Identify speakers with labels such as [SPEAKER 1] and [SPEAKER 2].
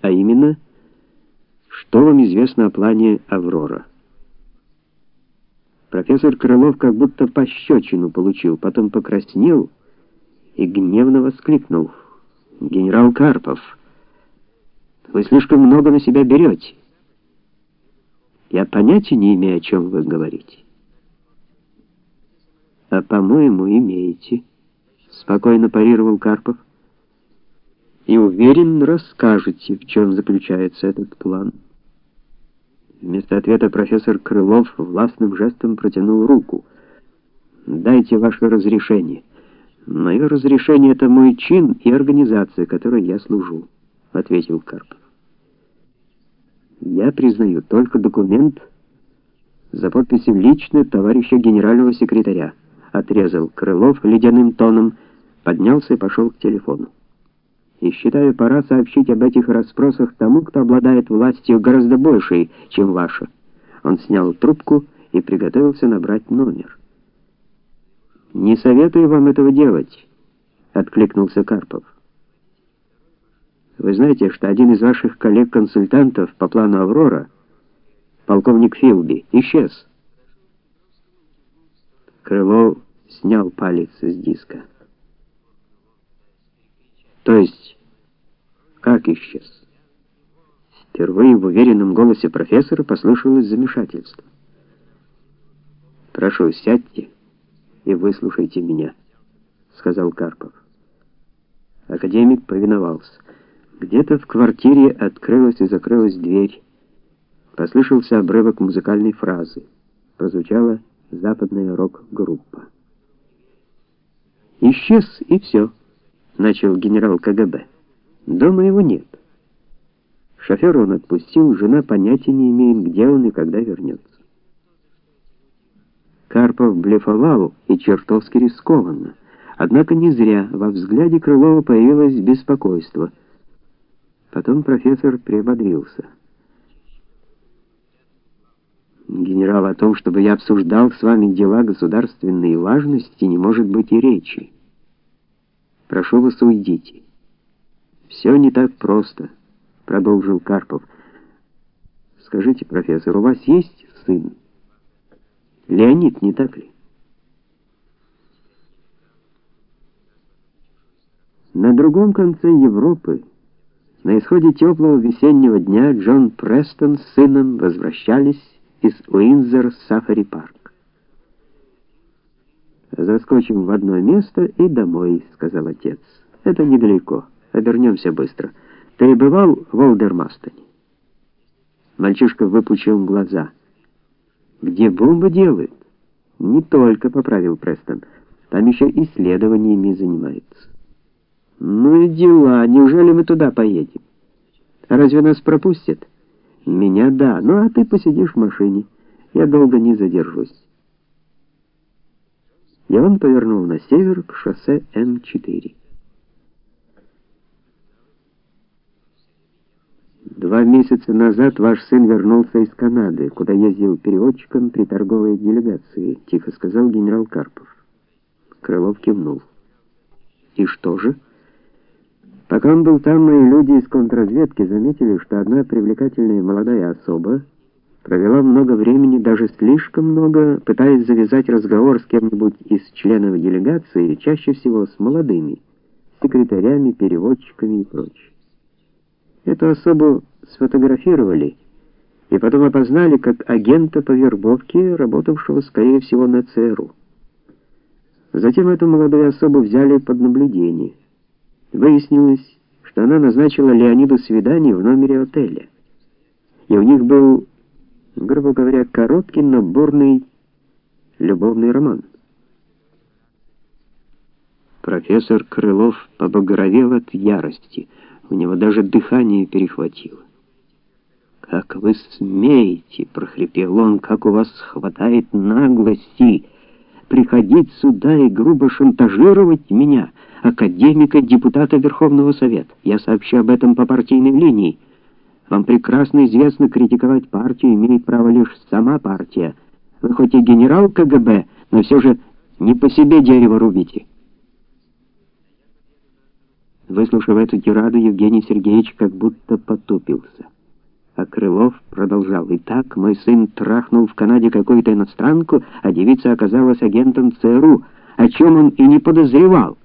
[SPEAKER 1] А именно, что вам известно о плане Аврора? Профессор Крылов как будто пощечину получил, потом покраснел и гневно воскликнул: "Генерал Карпов, вы слишком много на себя берете. Я понятия не имею, о чем вы говорите". "А по-моему, имеете", спокойно парировал Карпов и уверен, расскажете, в чем заключается этот план. Вместо ответа профессор Крылов властным жестом протянул руку. Дайте ваше разрешение. Мое разрешение это мой чин и организация, которой я служу, ответил Карпов. Я признаю только документ за подписью лично товарища генерального секретаря, отрезал Крылов ледяным тоном, поднялся и пошел к телефону и считаю, пора сообщить об этих расспросах тому, кто обладает властью гораздо большей, чем ваша. Он снял трубку и приготовился набрать номер. Не советую вам этого делать, откликнулся Карпов. Вы знаете, что один из ваших коллег-консультантов по плану Аврора, полковник Филби, исчез. Крылов снял палец с диска. То есть, как исчез? Впервые в уверенном голосе профессора послышалось замешательство. Прошу, сядьте и выслушайте меня, сказал Карпов. Академик повиновался. Где-то в квартире открылась и закрылась дверь. Послышался обрывок музыкальной фразы. Прозвучала западная рок-группа. Исчез и все начал генерал КГБ. Дома его нет. Шофера он отпустил, жена понятия не имеет, где он и когда вернется. Карпов блефовал и чертовски рискованно. Однако не зря во взгляде Крылова появилось беспокойство. Потом профессор приободрился. Генерал, о том, чтобы я обсуждал с вами дела государственной важности, не может быть и речи. Прошу вас, уйдите. Все не так просто, продолжил Карпов. Скажите, профессор, у вас есть сын? Леонид, не так ли? На другом конце Европы, на исходе теплого весеннего дня, Джон Престон с сыном возвращались из Уинзер-Сафари-парк. Заскочим в одно место и домой, сказал отец. Это недалеко. Обернемся быстро. Ты бывал в Олдермастоне? Мальчишка выпучил глаза. Где бомбы делают? Не только, поправил Престон. Там еще исследованиями занимаются. Ну и дела. Неужели мы туда поедем? Разве нас пропустят? Меня да. Ну а ты посидишь в машине. Я долго не задержусь и он повернул на север к шоссе М4. Два месяца назад ваш сын вернулся из Канады, куда ездил переводчиком при торговой делегации, тихо сказал генерал Карпов. Крылов кивнул. И что же? Пока он был там, мои люди из контрразведки заметили, что одна привлекательная молодая особа провела много времени, даже слишком много, пытаясь завязать разговор с кем-нибудь из членов делегации, чаще всего с молодыми, секретарями, переводчиками и прочее. Эту особу сфотографировали и потом опознали как агента по вербовке, работавшего, скорее всего, на ЦРУ. Затем эту молодую особу взяли под наблюдение. Выяснилось, что она назначила Леониду свидание в номере отеля. И у них был грубо говоря, короткий, но бурный любовный роман. Профессор Крылов побагровел от ярости. У него даже дыхание перехватило. «Как вы смеете!» — прохрипел он. «Как у вас хватает наглости приходить сюда и грубо шантажировать меня, академика, депутата Верховного Совета? Я сообщу об этом по партийной линии». Вам прекрасно известно, критиковать партию имеет право лишь сама партия. Вы хоть и генерал КГБ, но все же не по себе дерево рубите. Выслушав эту тираду, Евгений Сергеевич как будто потупился. А Крылов продолжал: "Итак, мой сын трахнул в Канаде какую-то иностранку, а девица оказалась агентом ЦРУ, о чем он и не подозревал.